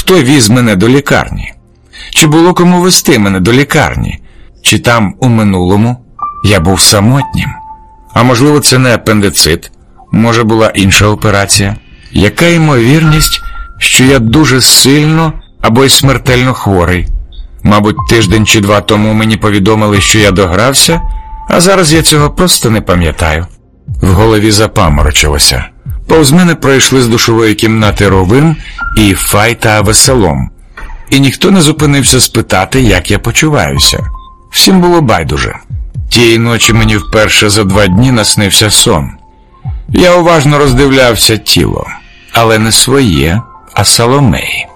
Хто віз мене до лікарні? Чи було кому вести мене до лікарні? Чи там у минулому я був самотнім? А можливо, це не апендицит, може була інша операція? Яка ймовірність, що я дуже сильно або й смертельно хворий? Мабуть, тиждень чи два тому мені повідомили, що я догрався, а зараз я цього просто не пам'ятаю. В голові запаморочилося. Повз мене пройшли з душової кімнати Ровим і Файта Веселом, і ніхто не зупинився спитати, як я почуваюся. Всім було байдуже. Тієї ночі мені вперше за два дні наснився сон. Я уважно роздивлявся тіло, але не своє, а Соломеї.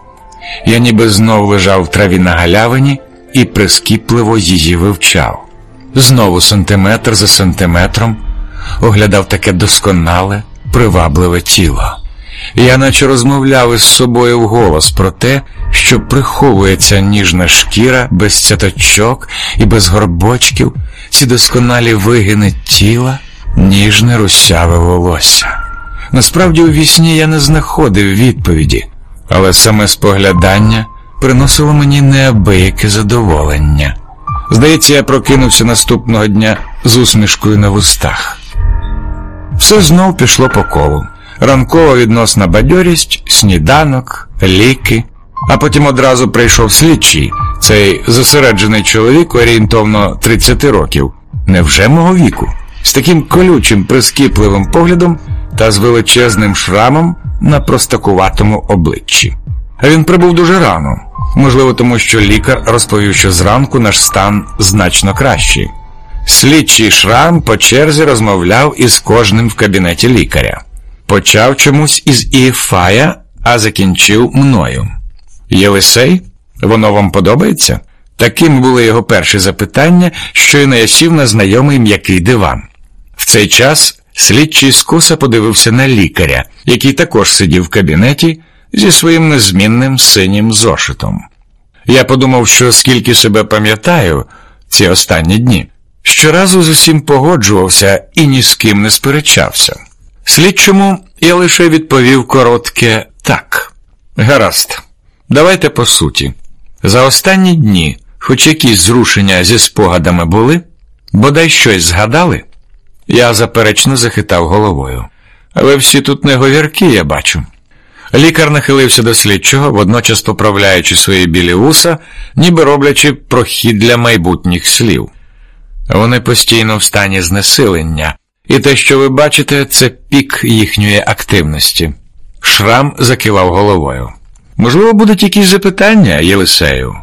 Я ніби знов лежав в траві на галявині і прискіпливо її вивчав. Знову сантиметр за сантиметром оглядав таке досконале, привабливе тіло. Я наче розмовляв із собою вголос про те, що приховується ніжна шкіра без цяточок і без горбочків, ці досконалі вигини тіла, ніжне русяве волосся. Насправді у вісні я не знаходив відповіді, але саме споглядання приносило мені неабияке задоволення. Здається, я прокинувся наступного дня з усмішкою на вустах. Все знов пішло по колу. Ранкова відносна бадьорість, сніданок, ліки, а потім одразу прийшов слідчий, цей зосереджений чоловік орієнтовно 30 років, невже мого віку, з таким колючим, прискіпливим поглядом та з величезним шрамом на простакуватому обличчі. Він прибув дуже рано, можливо, тому що лікар розповів, що зранку наш стан значно кращий. Слідчий шрам по черзі розмовляв із кожним в кабінеті лікаря. Почав чомусь із Іфая, а закінчив мною. Єлисей, воно вам подобається? Таким були його перші запитання, що й наясів на знайомий м'який диван. В цей час слідчий скоса подивився на лікаря, який також сидів в кабінеті зі своїм незмінним синім зошитом. Я подумав, що скільки себе пам'ятаю ці останні дні, щоразу з усім погоджувався і ні з ким не сперечався. Слідчому я лише відповів коротке так. Гаразд, давайте по суті. За останні дні, хоч якісь зрушення зі спогадами були, бодай щось згадали, я заперечно захитав головою. Але всі тут не говірки, я бачу. Лікар нахилився до слідчого, водночас поправляючи свої білі вуса, ніби роблячи прохід для майбутніх слів. Вони постійно в стані знесилення, і те, що ви бачите, це пік їхньої активності. Шрам закивав головою. Можливо, будуть якісь запитання, Єлисею?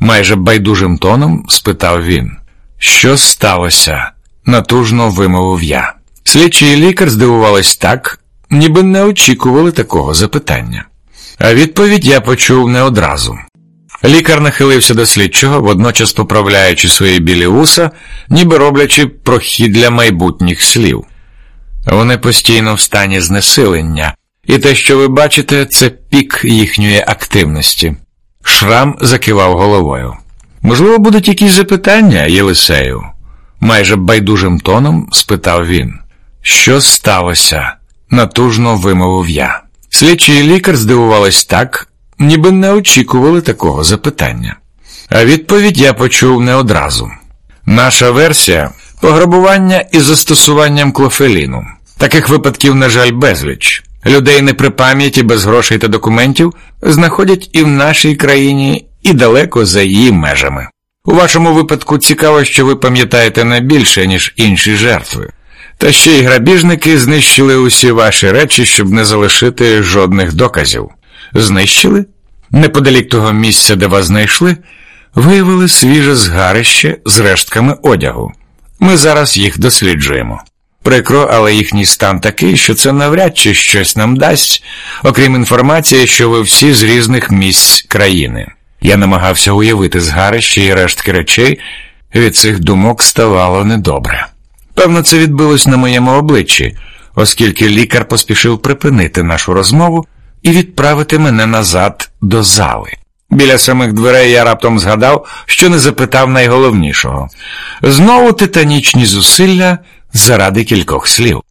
майже байдужим тоном спитав він. Що сталося? натужно вимовив я. Слідчий лікар здивувались так, ніби не очікували такого запитання. А відповідь я почув не одразу. Лікар нахилився до слідчого, водночас поправляючи свої білі вуса, ніби роблячи прохід для майбутніх слів. Вони постійно в стані знесилення, і те, що ви бачите, це пік їхньої активності. Шрам закивав головою. Можливо, будуть якісь запитання, Єлисею? майже байдужим тоном спитав він. Що сталося? натужно вимовив я. Слідчий лікар здивувались так, ніби не очікували такого запитання. А відповідь я почув не одразу. Наша версія пограбування із застосуванням клофеліну. Таких випадків, на жаль, безліч. Людей не при пам'яті без грошей та документів знаходять і в нашій країні, і далеко за її межами. У вашому випадку цікаво, що ви пам'ятаєте не більше, ніж інші жертви. Та ще й грабіжники знищили усі ваші речі, щоб не залишити жодних доказів. Знищили? Неподалік того місця, де вас знайшли, виявили свіже згарище з рештками одягу. Ми зараз їх досліджуємо. Прикро, але їхній стан такий, що це навряд чи щось нам дасть, окрім інформації, що ви всі з різних місць країни. Я намагався уявити згарище і рештки речей, від цих думок ставало недобре. Певно, це відбилось на моєму обличчі, оскільки лікар поспішив припинити нашу розмову і відправити мене назад до зали. Біля самих дверей я раптом згадав, що не запитав найголовнішого знову титанічні зусилля заради кількох слів.